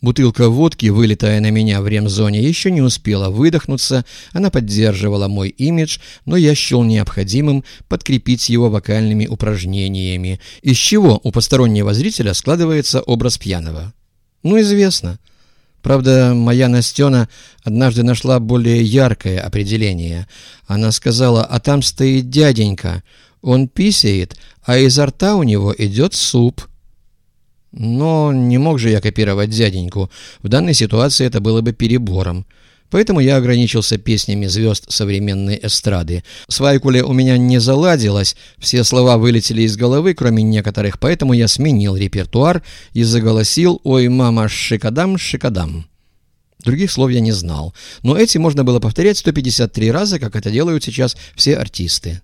Бутылка водки, вылетая на меня в ремзоне, еще не успела выдохнуться, она поддерживала мой имидж, но я счел необходимым подкрепить его вокальными упражнениями, из чего у постороннего зрителя складывается образ пьяного. Ну, известно. Правда, моя Настена однажды нашла более яркое определение. Она сказала, а там стоит дяденька, он писает, а изо рта у него идет суп. Но не мог же я копировать дяденьку. В данной ситуации это было бы перебором. Поэтому я ограничился песнями звезд современной эстрады. С у меня не заладилось, все слова вылетели из головы, кроме некоторых, поэтому я сменил репертуар и заголосил «Ой, мама, шикадам, шикадам». Других слов я не знал, но эти можно было повторять 153 раза, как это делают сейчас все артисты.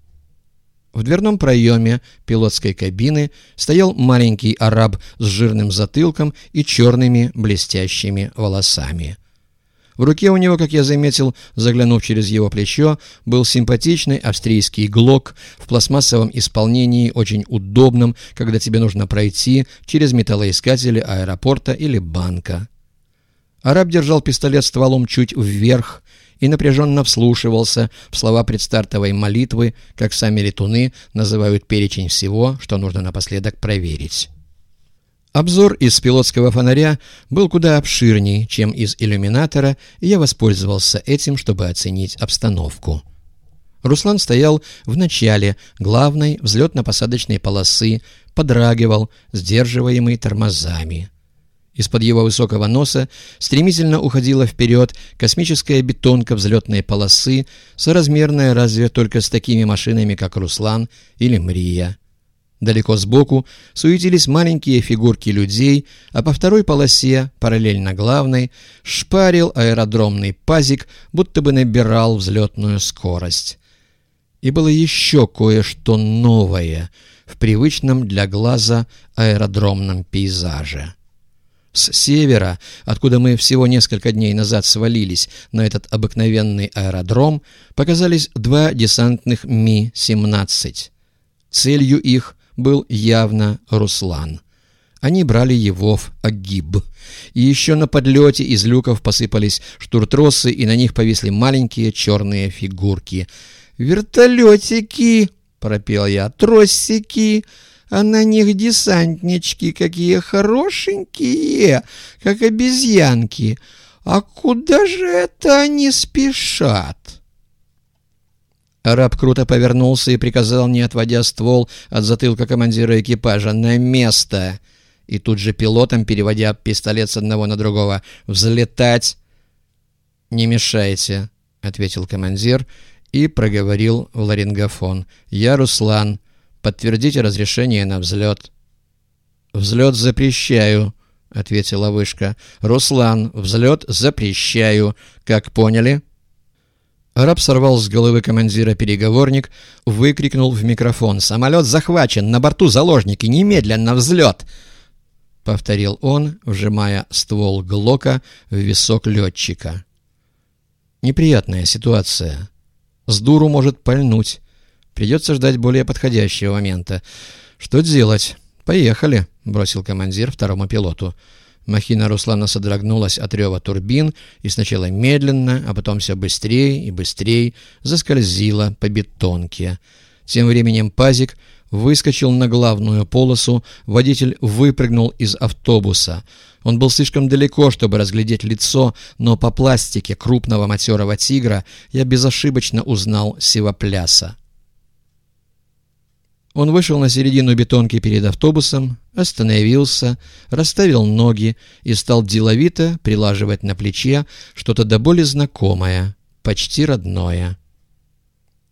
В дверном проеме пилотской кабины стоял маленький араб с жирным затылком и черными блестящими волосами. В руке у него, как я заметил, заглянув через его плечо, был симпатичный австрийский глок в пластмассовом исполнении, очень удобном, когда тебе нужно пройти через металлоискатели аэропорта или банка. Араб держал пистолет стволом чуть вверх, и напряженно вслушивался в слова предстартовой молитвы, как сами летуны называют перечень всего, что нужно напоследок проверить. Обзор из пилотского фонаря был куда обширней, чем из иллюминатора, и я воспользовался этим, чтобы оценить обстановку. Руслан стоял в начале главной взлетно-посадочной полосы, подрагивал, сдерживаемый тормозами. Из-под его высокого носа стремительно уходила вперед космическая бетонка взлетной полосы, соразмерная разве только с такими машинами, как «Руслан» или «Мрия». Далеко сбоку суетились маленькие фигурки людей, а по второй полосе, параллельно главной, шпарил аэродромный пазик, будто бы набирал взлетную скорость. И было еще кое-что новое в привычном для глаза аэродромном пейзаже. С севера, откуда мы всего несколько дней назад свалились на этот обыкновенный аэродром, показались два десантных Ми-17. Целью их был явно Руслан. Они брали его в Агиб. И еще на подлете из люков посыпались штуртросы, и на них повисли маленькие черные фигурки. «Вертолетики!» — пропел я. «Тросики!» А на них десантнички какие хорошенькие, как обезьянки. А куда же это они спешат?» Араб круто повернулся и приказал, не отводя ствол от затылка командира экипажа, «На место!» И тут же пилотом, переводя пистолет с одного на другого, «Взлетать!» «Не мешайте», — ответил командир и проговорил в ларингофон. «Я Руслан. Подтвердите разрешение на взлет». «Взлет запрещаю», — ответила вышка. «Руслан, взлет запрещаю. Как поняли?» Араб сорвал с головы командира переговорник, выкрикнул в микрофон. «Самолет захвачен! На борту заложники! Немедленно взлет!» Повторил он, вжимая ствол Глока в висок летчика. Неприятная ситуация. С дуру может пальнуть. Придется ждать более подходящего момента. Что делать? Поехали, бросил командир второму пилоту. Махина Руслана содрогнулась от рева турбин и сначала медленно, а потом все быстрее и быстрее заскользила по бетонке. Тем временем пазик выскочил на главную полосу, водитель выпрыгнул из автобуса. Он был слишком далеко, чтобы разглядеть лицо, но по пластике крупного матерого тигра я безошибочно узнал Сивопляса. Он вышел на середину бетонки перед автобусом, остановился, расставил ноги и стал деловито прилаживать на плече что-то до боли знакомое, почти родное.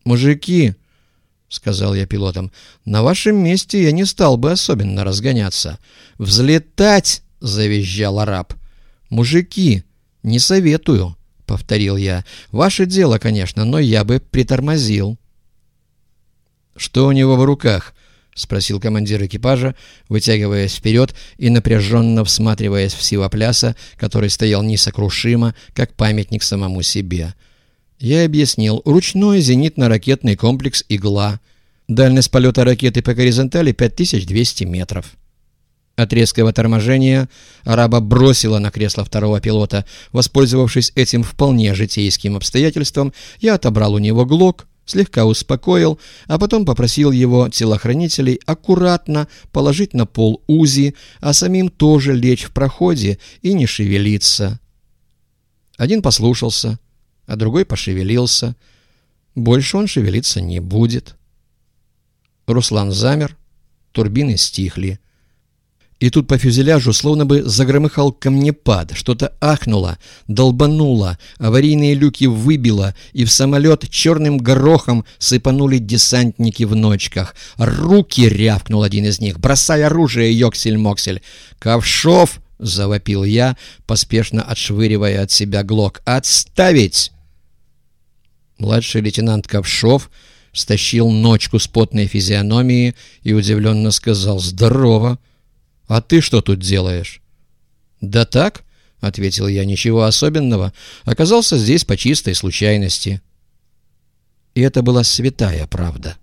«Мужики!» — сказал я пилотам. «На вашем месте я не стал бы особенно разгоняться. Взлетать!» — завизжал араб. «Мужики! Не советую!» — повторил я. «Ваше дело, конечно, но я бы притормозил». «Что у него в руках?» — спросил командир экипажа, вытягиваясь вперед и напряженно всматриваясь в сивопляса, который стоял несокрушимо, как памятник самому себе. Я объяснил. Ручной зенитно-ракетный комплекс «Игла». Дальность полета ракеты по горизонтали 5200 метров. От резкого торможения араба бросила на кресло второго пилота. Воспользовавшись этим вполне житейским обстоятельством, я отобрал у него глок, слегка успокоил, а потом попросил его телохранителей аккуратно положить на пол УЗИ, а самим тоже лечь в проходе и не шевелиться. Один послушался, а другой пошевелился. Больше он шевелиться не будет. Руслан замер, турбины стихли. И тут по фюзеляжу словно бы загромыхал камнепад, что-то ахнуло, долбануло, аварийные люки выбило, и в самолет черным горохом сыпанули десантники в ночках. «Руки!» — рявкнул один из них. «Бросай оружие, Йоксель-Моксель!» «Ковшов!» — завопил я, поспешно отшвыривая от себя глок. «Отставить!» Младший лейтенант Ковшов стащил ночку с потной физиономии и удивленно сказал «Здорово!» «А ты что тут делаешь?» «Да так», — ответил я, — «ничего особенного. Оказался здесь по чистой случайности». И это была святая правда.